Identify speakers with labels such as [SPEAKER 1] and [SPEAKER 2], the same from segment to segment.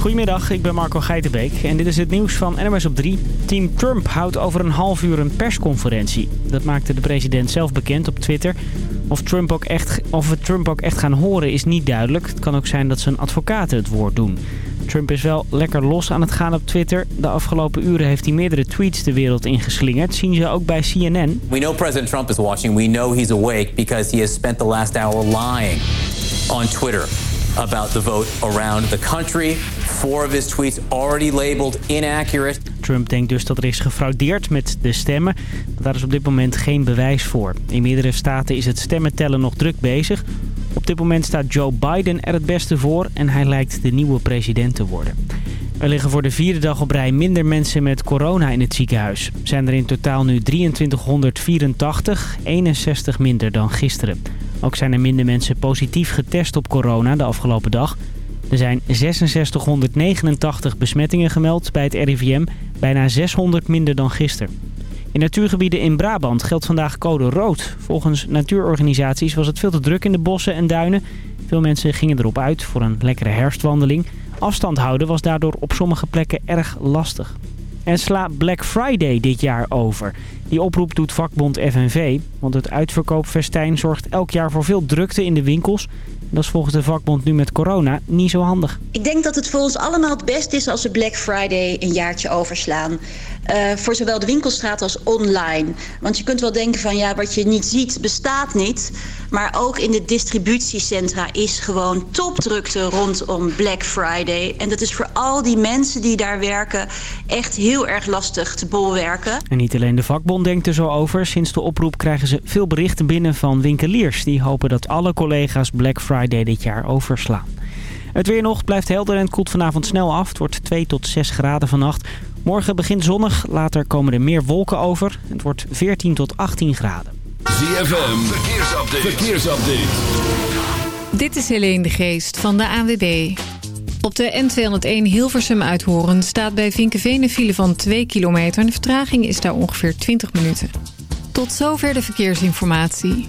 [SPEAKER 1] Goedemiddag, ik ben Marco Geitenbeek en dit is het nieuws van NMS op 3. Team Trump houdt over een half uur een persconferentie. Dat maakte de president zelf bekend op Twitter. Of, Trump ook echt, of we Trump ook echt gaan horen is niet duidelijk. Het kan ook zijn dat zijn advocaten het woord doen. Trump is wel lekker los aan het gaan op Twitter. De afgelopen uren heeft hij meerdere tweets de wereld ingeslingerd. Zien ze ook bij CNN.
[SPEAKER 2] We know President Trump is watching. We know he's awake because he has spent the last hour lying on Twitter about the vote around the country. Four of his tweets already labeled inaccurate.
[SPEAKER 1] Trump denkt dus dat er is gefraudeerd met de stemmen. Daar is op dit moment geen bewijs voor. In meerdere staten is het stemmentellen nog druk bezig. Op dit moment staat Joe Biden er het beste voor en hij lijkt de nieuwe president te worden. Er liggen voor de vierde dag op rij minder mensen met corona in het ziekenhuis. Zijn er in totaal nu 2384, 61 minder dan gisteren. Ook zijn er minder mensen positief getest op corona de afgelopen dag. Er zijn 6689 besmettingen gemeld bij het RIVM, bijna 600 minder dan gisteren. In natuurgebieden in Brabant geldt vandaag code rood. Volgens natuurorganisaties was het veel te druk in de bossen en duinen. Veel mensen gingen erop uit voor een lekkere herfstwandeling. Afstand houden was daardoor op sommige plekken erg lastig. En sla Black Friday dit jaar over. Die oproep doet vakbond FNV, want het uitverkoopfestijn zorgt elk jaar voor veel drukte in de winkels. Dat is volgens de vakbond nu met corona niet zo handig.
[SPEAKER 3] Ik denk dat het voor ons allemaal het best is als we Black Friday een jaartje overslaan. Uh, voor zowel de winkelstraat als online. Want je kunt wel denken van ja, wat je niet ziet bestaat niet. Maar ook in de distributiecentra is gewoon topdrukte rondom Black Friday. En dat is voor al die mensen die daar werken echt heel erg lastig te bolwerken.
[SPEAKER 1] En niet alleen de vakbond denkt er zo over. Sinds de oproep krijgen ze veel berichten binnen van winkeliers. Die hopen dat alle collega's Black Friday dit jaar overslaan. Het weer nog blijft helder en koelt vanavond snel af. Het wordt 2 tot 6 graden vannacht. Morgen begint zonnig, later komen er meer wolken over. Het wordt 14 tot 18 graden.
[SPEAKER 4] ZFM, verkeersupdate. verkeersupdate.
[SPEAKER 5] Dit is Helene de Geest van de ANWB. Op de N201 Hilversum uithoren staat bij Vinkenveen een file van 2 kilometer. De vertraging is daar ongeveer 20 minuten. Tot zover de verkeersinformatie.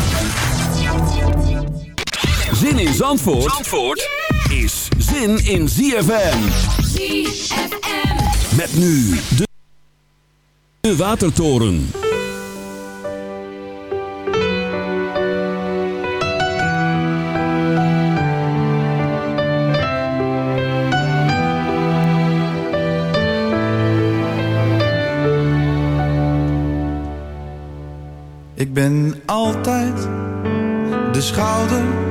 [SPEAKER 4] Zin in Zandvoort, Zandvoort is zin in ZFM. ZFM. Met nu de, de Watertoren.
[SPEAKER 6] Ik ben altijd de schouder, de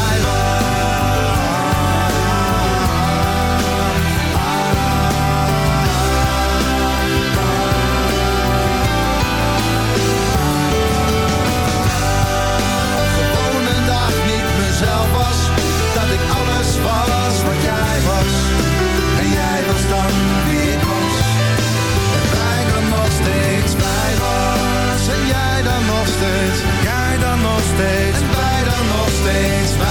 [SPEAKER 6] steeds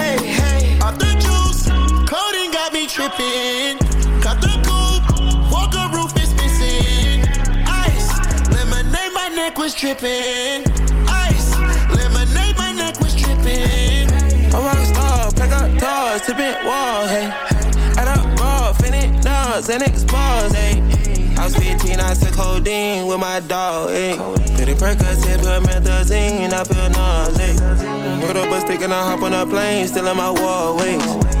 [SPEAKER 7] tripping. Cut the coupe, walker roof is missing. Ice, lemonade, my neck was tripping. Ice, lemonade, my neck was tripping.
[SPEAKER 8] A rock star, pack up doors, tipping walls, hey. Add up raw, finish nuts, and expose, hey. I was 15, I took codeine with my dog, hey. Pretty Percocet, promethazine, I feel nauseous. Put up a stick and I hop on a plane, still in my wall, wait.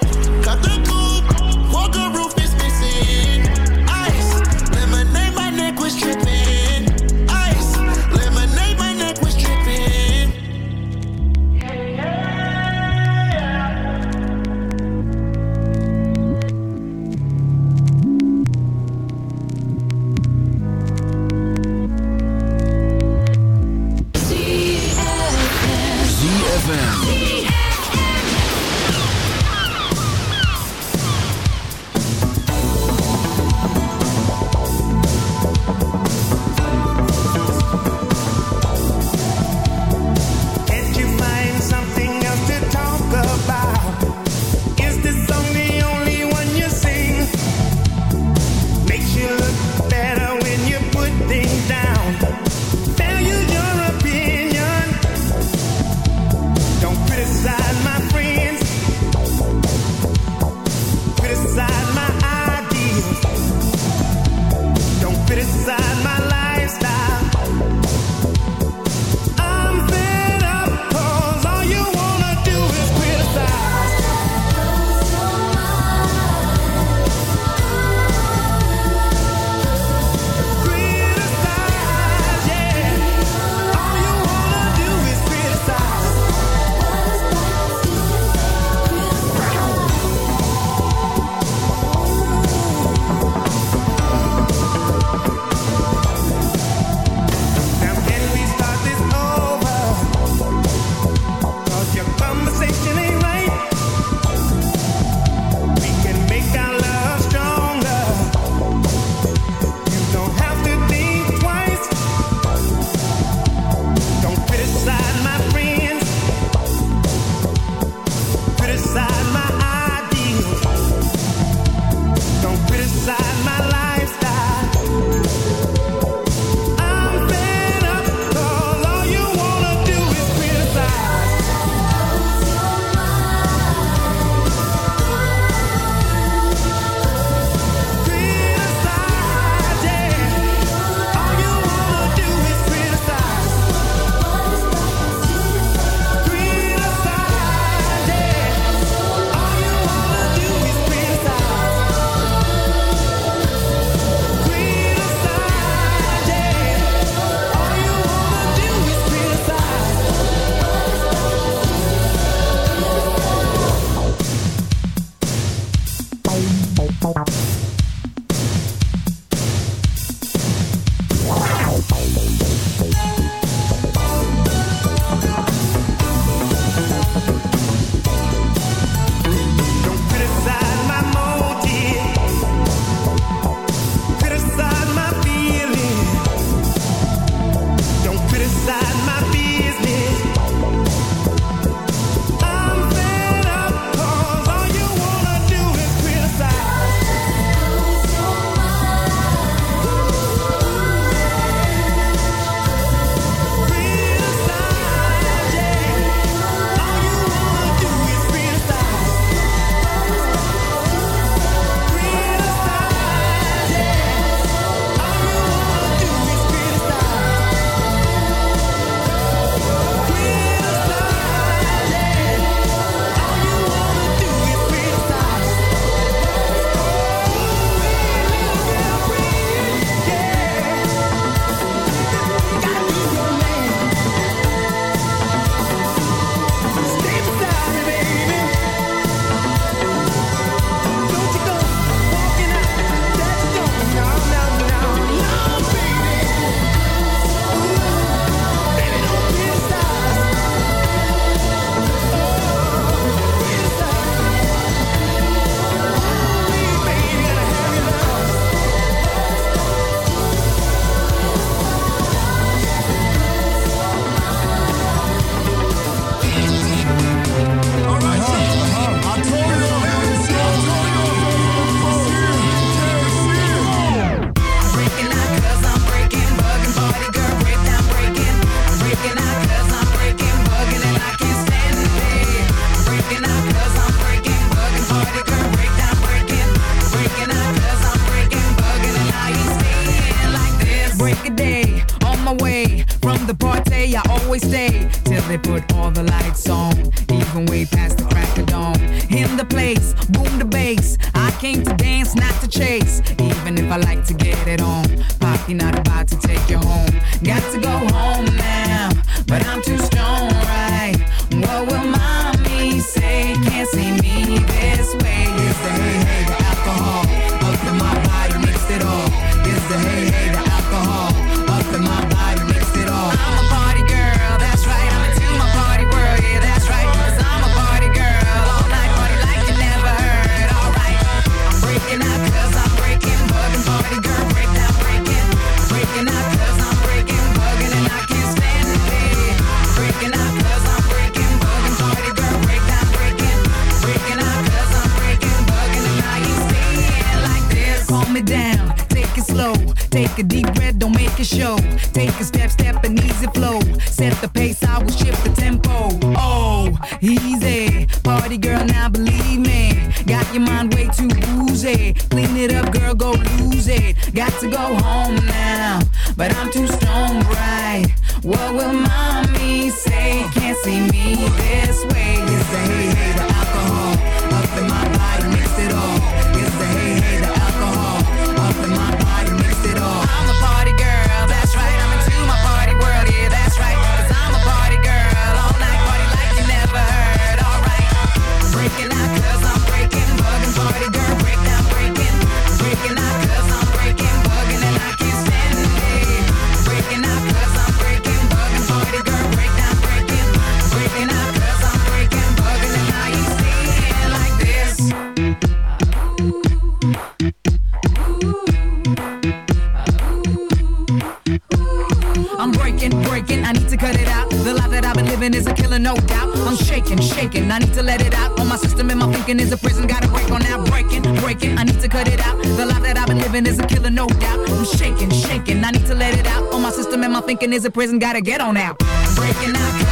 [SPEAKER 9] Prison, gotta get on out. Breaking out,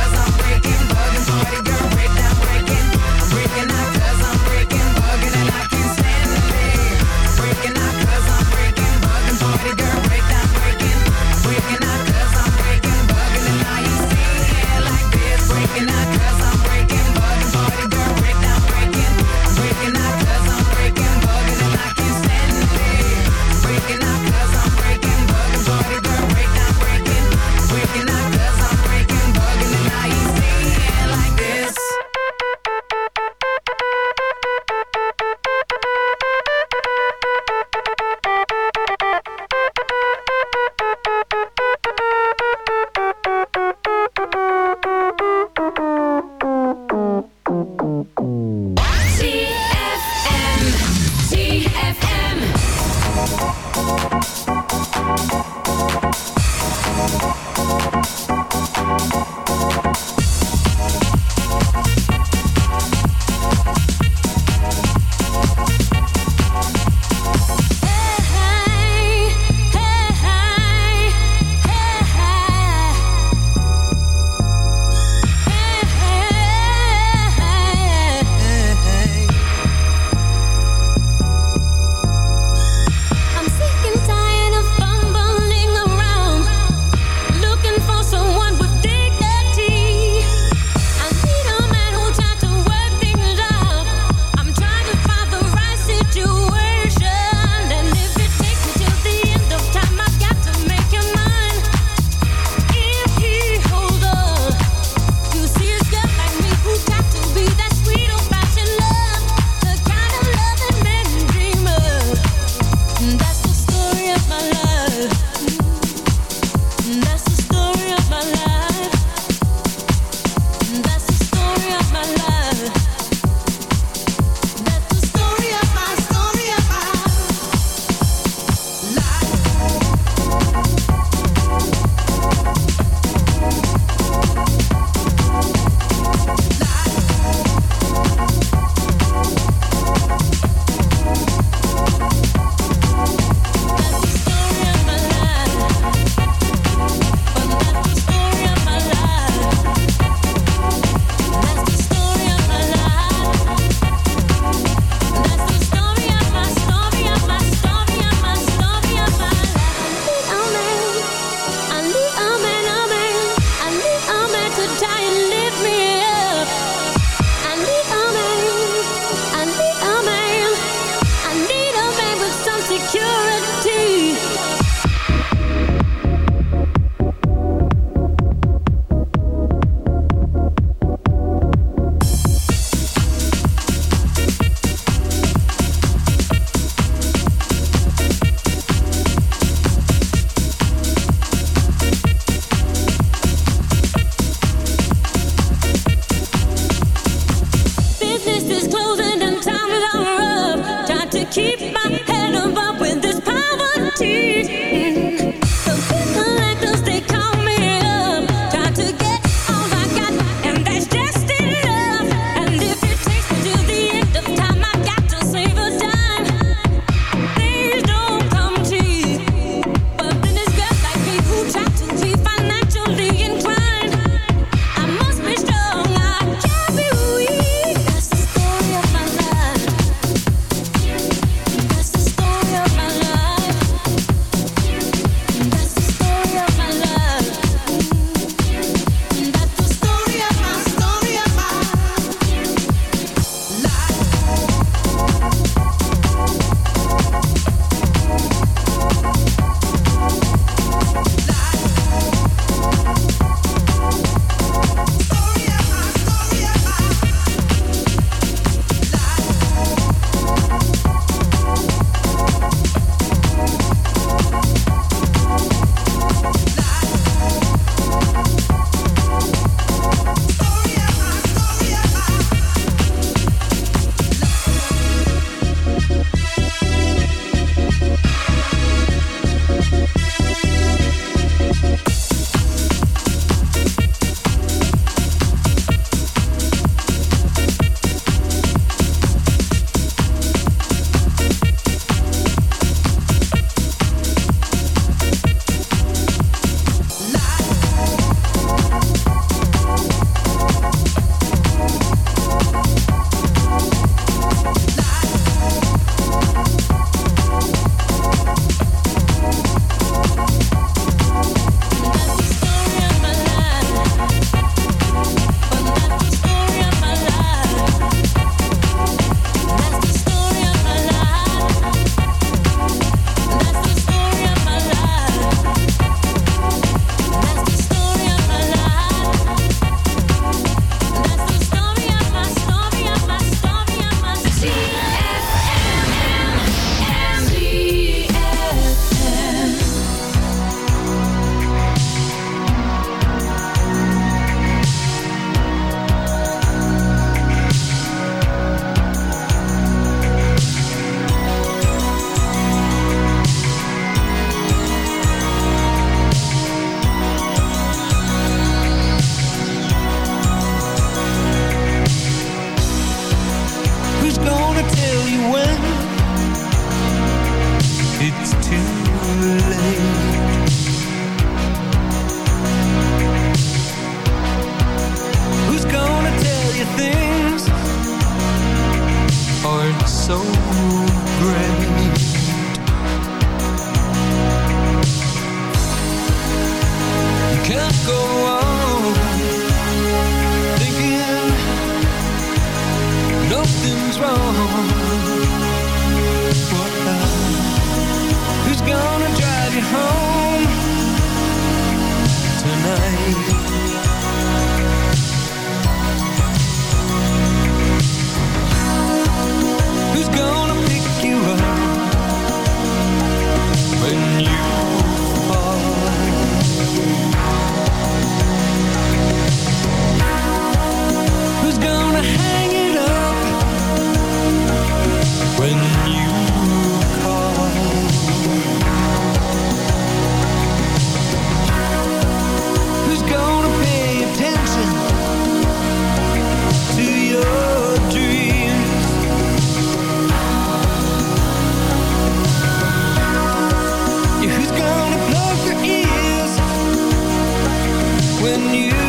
[SPEAKER 10] when you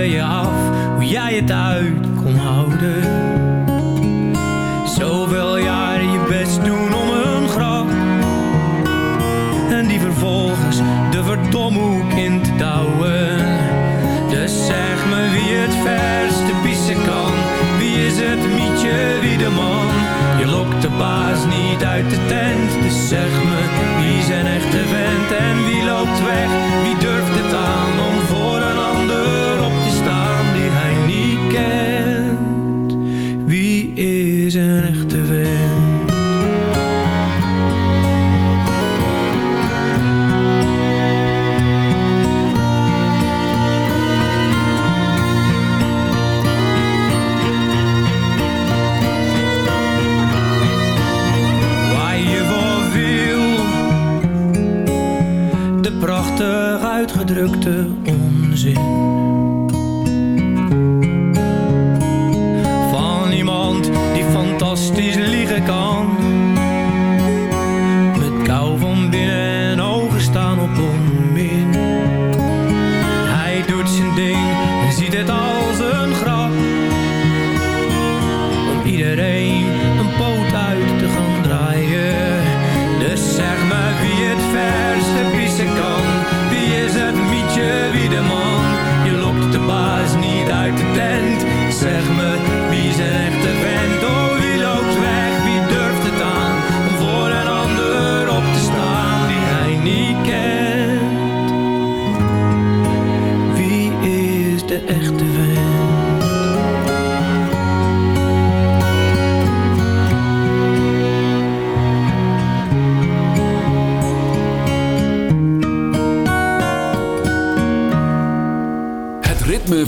[SPEAKER 10] hoe jij het uit kon houden. Zoveel jaren je best doen om een grap. En die vervolgens de verdomhoek in te douwen. Dus zeg me wie het verste pissen kan. Wie is het mietje, wie de man? Je lokt de baas niet uit de tent Dus zeg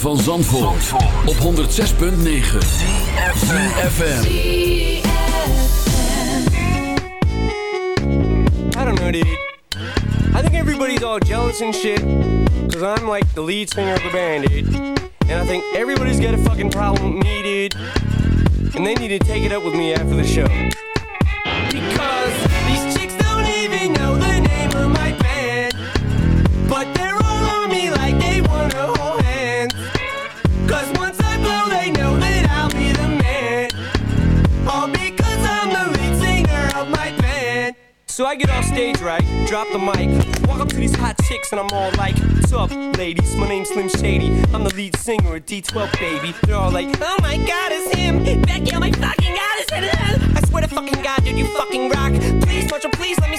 [SPEAKER 10] van
[SPEAKER 4] Zandvoort, op 106.9 FM.
[SPEAKER 11] I don't know, dude. I think everybody's all jealous and shit. Cause I'm like the lead singer of the band, dude. And I think everybody's got a fucking problem with me, dude. And they need to take it up with me after the show. So I get off stage, right? Drop the mic. Walk up to these hot chicks and I'm all like, What's up, ladies? My name's Slim Shady. I'm the lead singer at D12, baby. They're all like, Oh my god, it's him. Becky, oh my fucking god, it's him. I swear to fucking god, dude, you fucking rock. Please, Marshall, please let me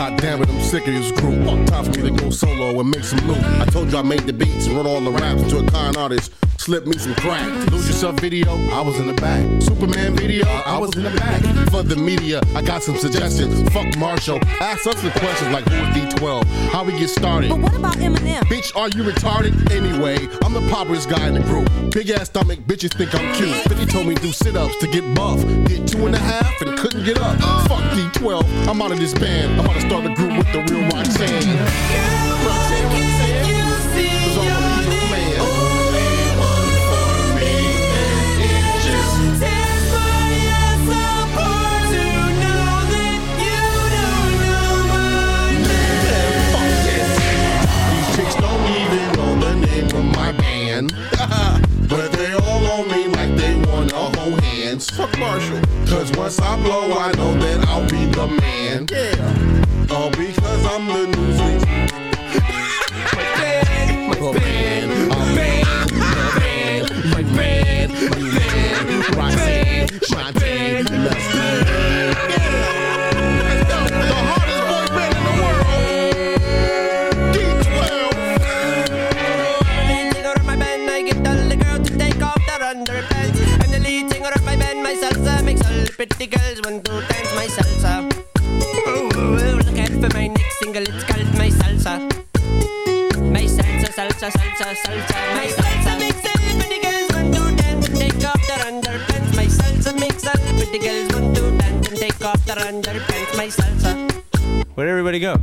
[SPEAKER 12] God damn it, I'm sick of this group. Time for me to go solo and make some loot. I told you I made the beats and wrote all the raps to a con artist. Slip me some crack. Lose yourself video, I was in the back. Superman video, I was in the back. For the media, I got some suggestions. Fuck Marshall. Ask us the questions like who is D12? How we get started?
[SPEAKER 13] But what about Eminem?
[SPEAKER 12] Bitch, are you retarded? Anyway, I'm the poppiest guy in the group. Big ass stomach, bitches think I'm cute. 50 told me do sit ups to get buff. Did two and a half and couldn't get up. Fuck D12, I'm out of this band. I'm about to start a group with the real Roxanne. Roxanne, Roxanne, Cause Cause once I blow, I know that I'll be the man. Yeah. All because I'm the my band, my band, my band, my band, my band, my let's go.
[SPEAKER 14] Pretty girls want to dance my salsa. Ooh, ooh, look out for my next single, it's called my salsa. My salsa, salsa, salsa, salsa, my salsa makes all the pretty girls want to dance and take off their underpants. My salsa makes all the pretty girls want to dance and take off their underpants. My salsa.
[SPEAKER 15] Where'd everybody go?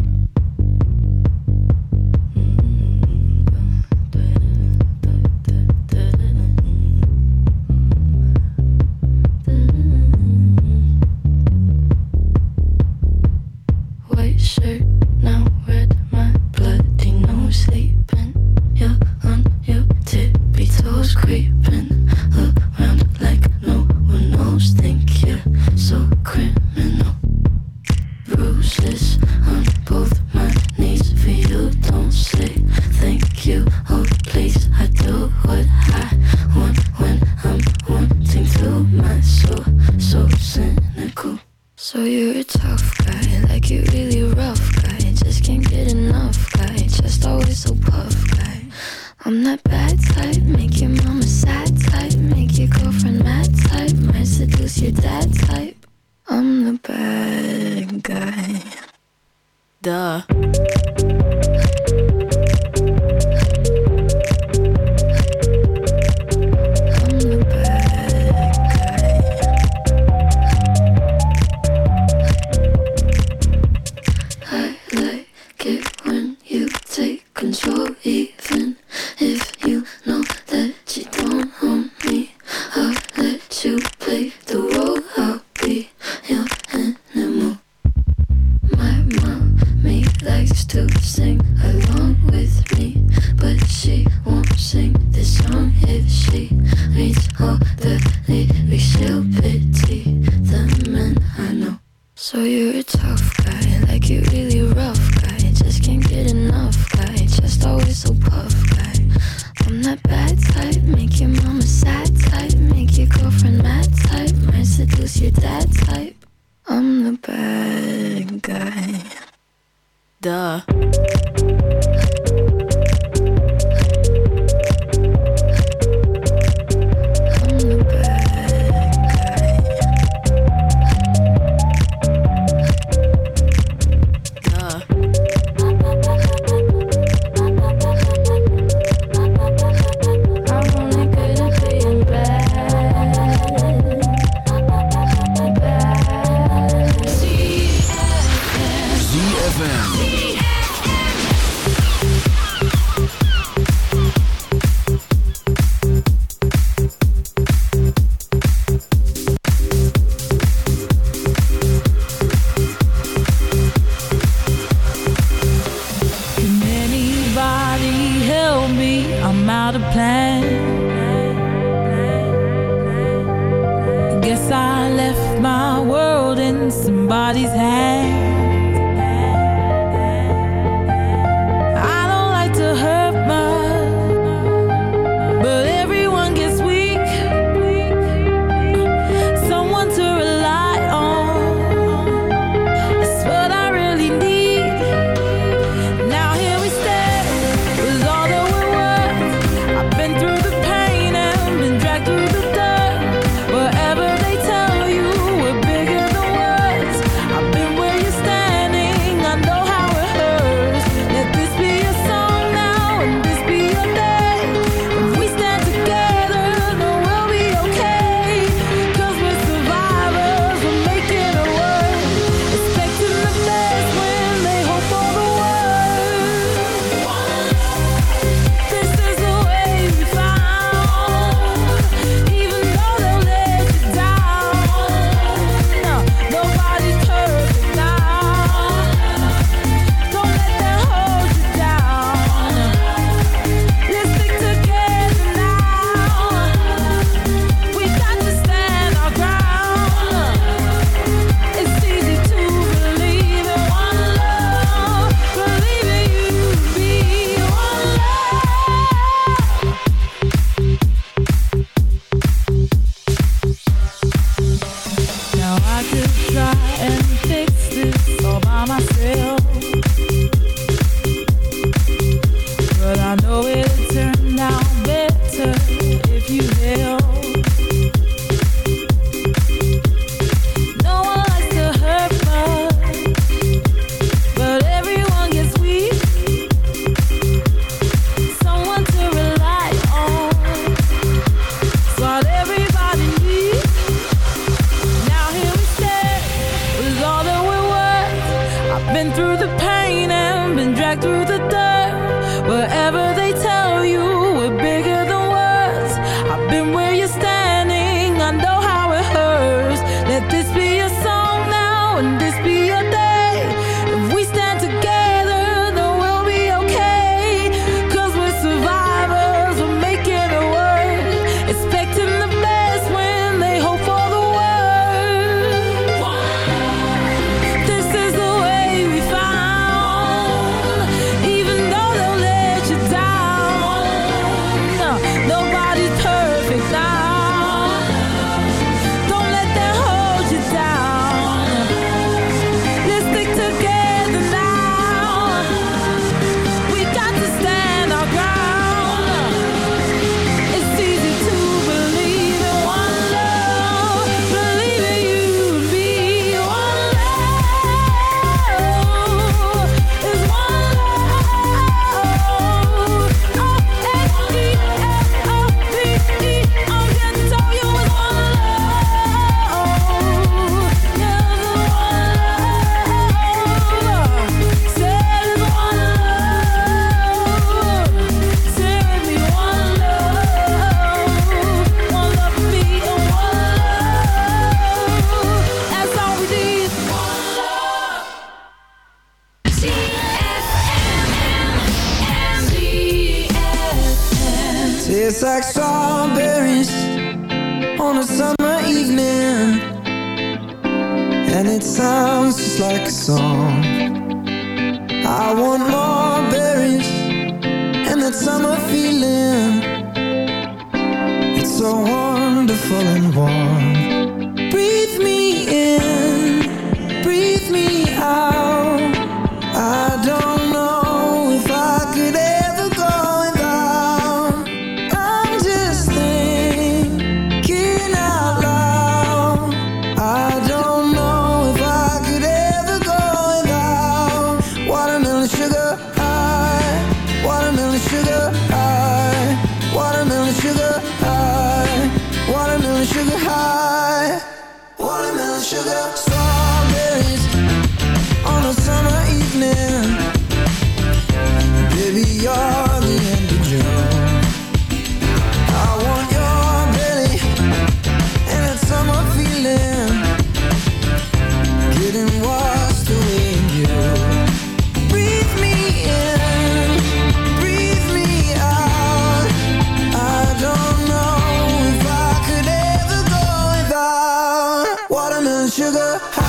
[SPEAKER 16] high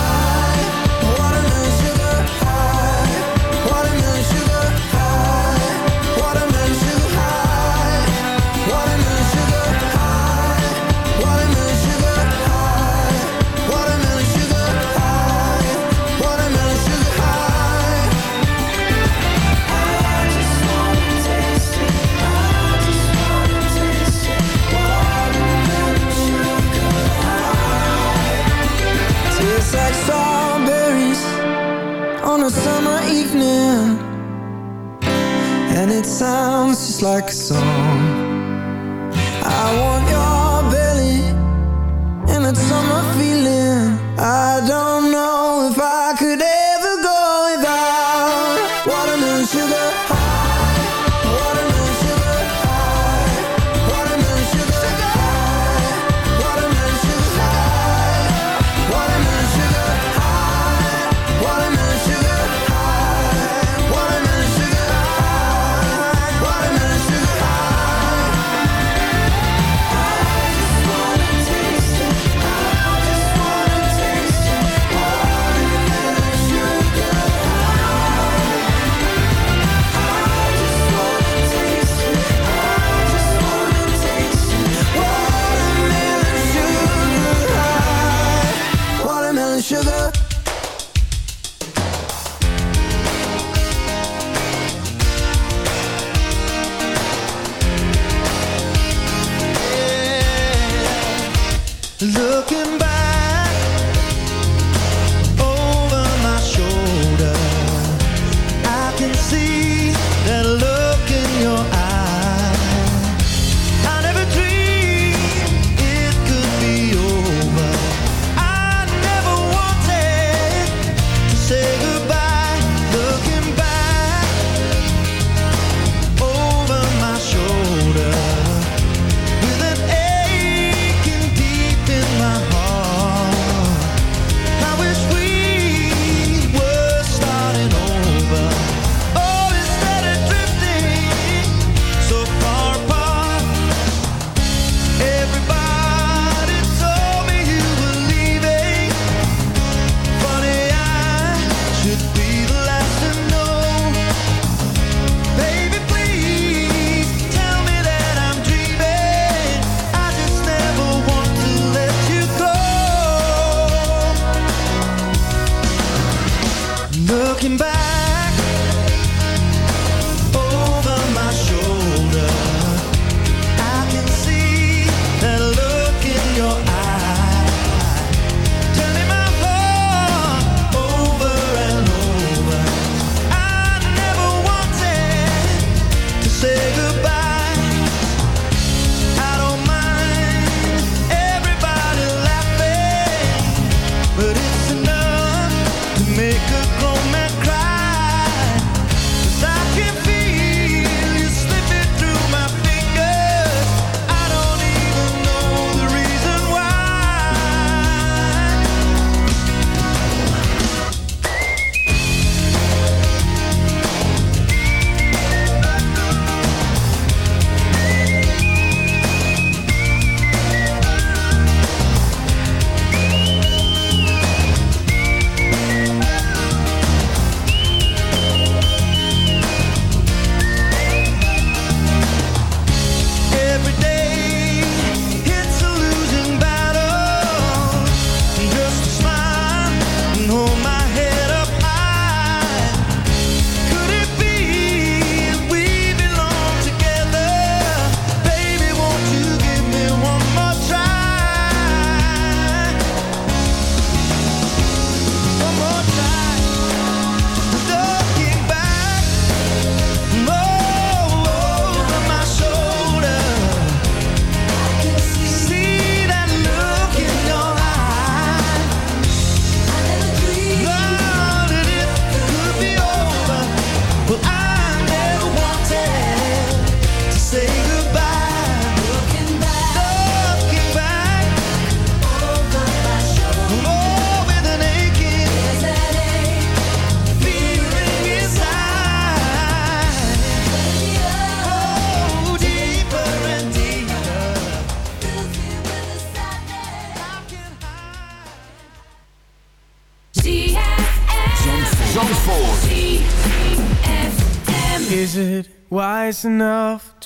[SPEAKER 16] it sounds just like a song. can see.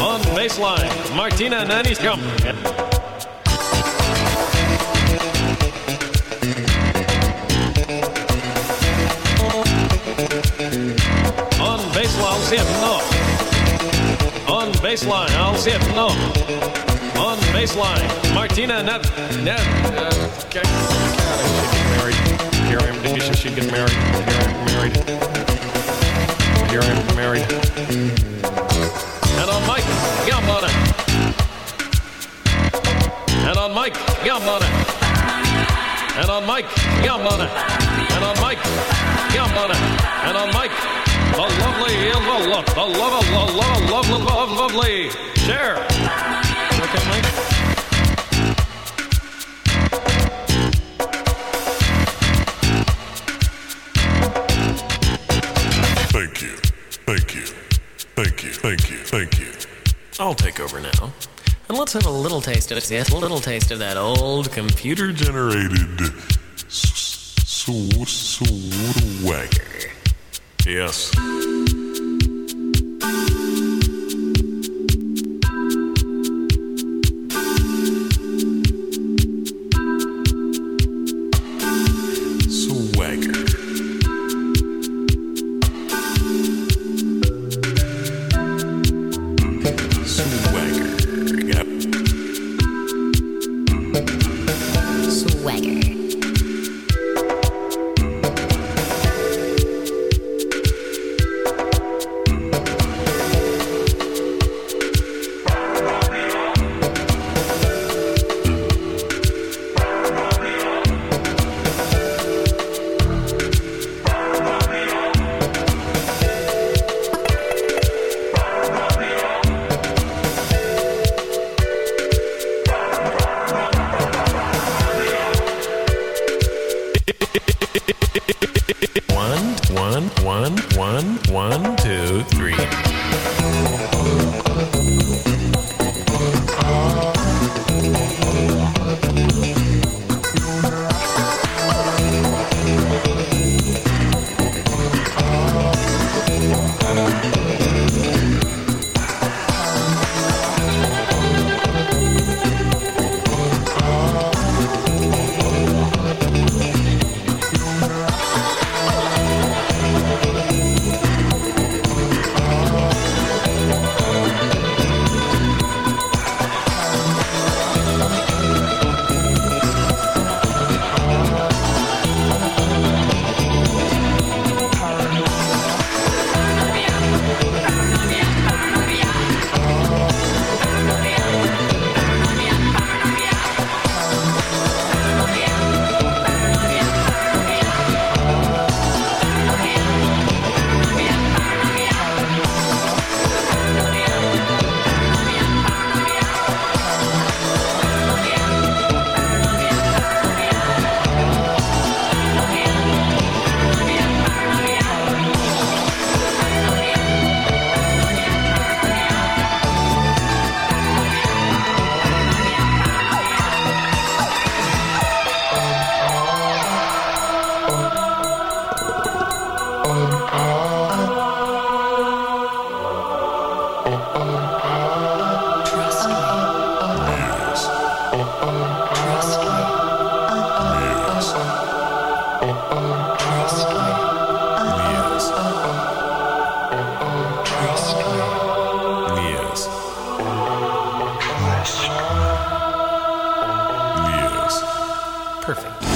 [SPEAKER 17] On baseline, Martina Nanny's come. On baseline, no. On baseline, I'll it, no. On baseline, Martina Net. Net. Uh, okay. Married. Here I am. You she'd get married? Here I am married. Am married. And on Mike, Gambona. And on Mike, Gambona. And on Mike, Gambona. And on Mike, Gambona. And on Mike, the lovely, the love, the love, the love, love, love, love, lovely. Share. Okay, Mike.
[SPEAKER 18] I'll take over now. And let's have a little taste of it. Yes, a little taste of that old computer
[SPEAKER 19] Generated swagger. Yes.
[SPEAKER 4] three. perfect.